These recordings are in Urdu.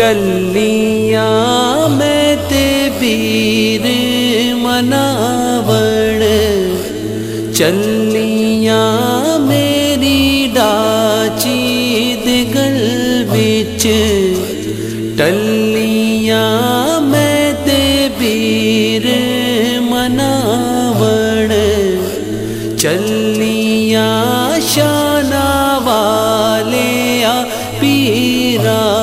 ٹلیاں میں تے بیر مناوڑ چلیاں میری ڈاچی دگل بچ ٹلیاں میں تے بیر مناوڑ چلیاں شانہ والے پیرا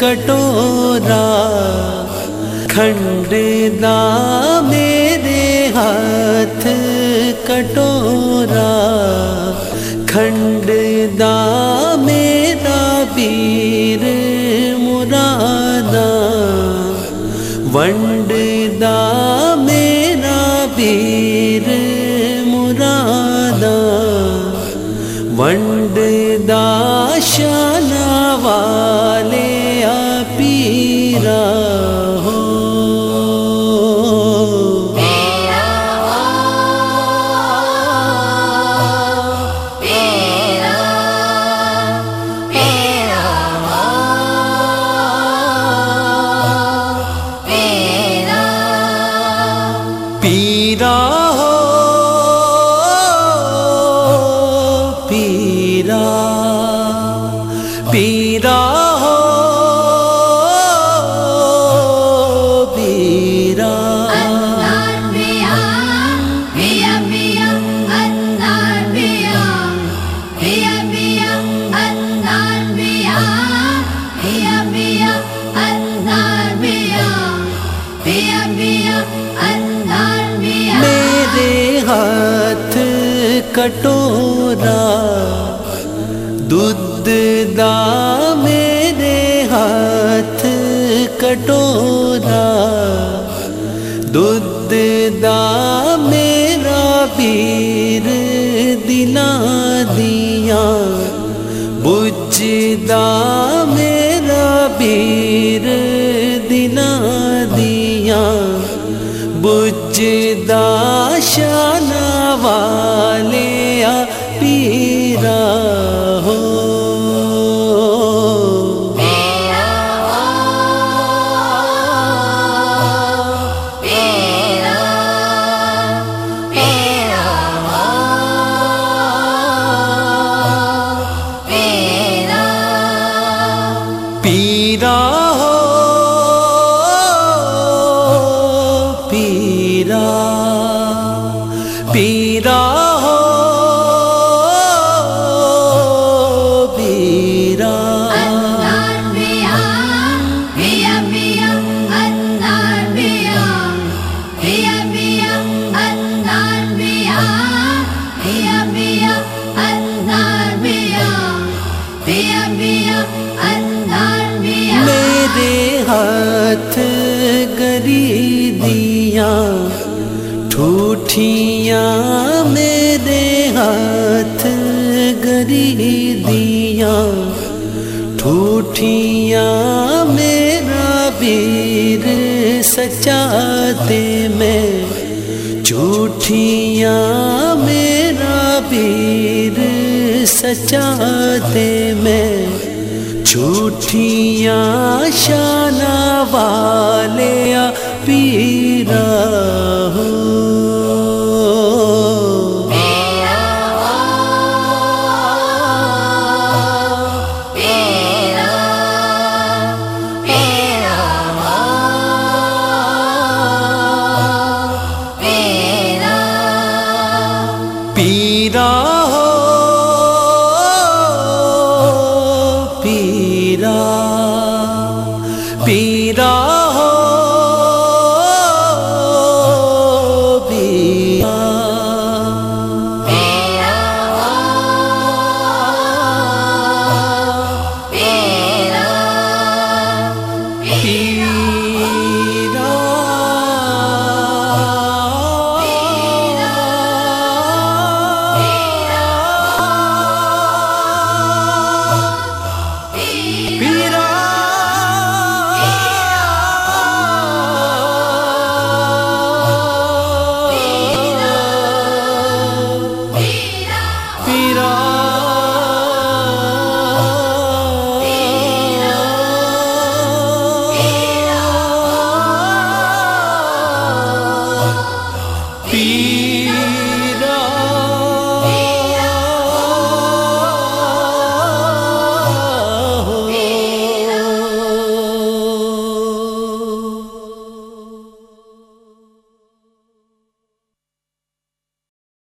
کٹورا، کھنڈ دا میرے ہاتھ کٹورا، کھنڈ دا میرا بیر مرادا ونڈ دا میرا بیر مرادا ونڈ دا شانہ والے پیرا ہو پیرا ہو۔ پیرا میرے ہاتھ کٹورا دودھ دا میرے ہاتھ کٹورا دلا میرا پیر دینا دیا بچ داشا ٹھوٹیاں میرے ہاتھ گری دیا ٹھوٹیاں میرا بیر سچاتے میں جھوٹیاں میرا بیر سچاتے میں جھوٹیاں شانہ والے پیرا ہو۔ پیرا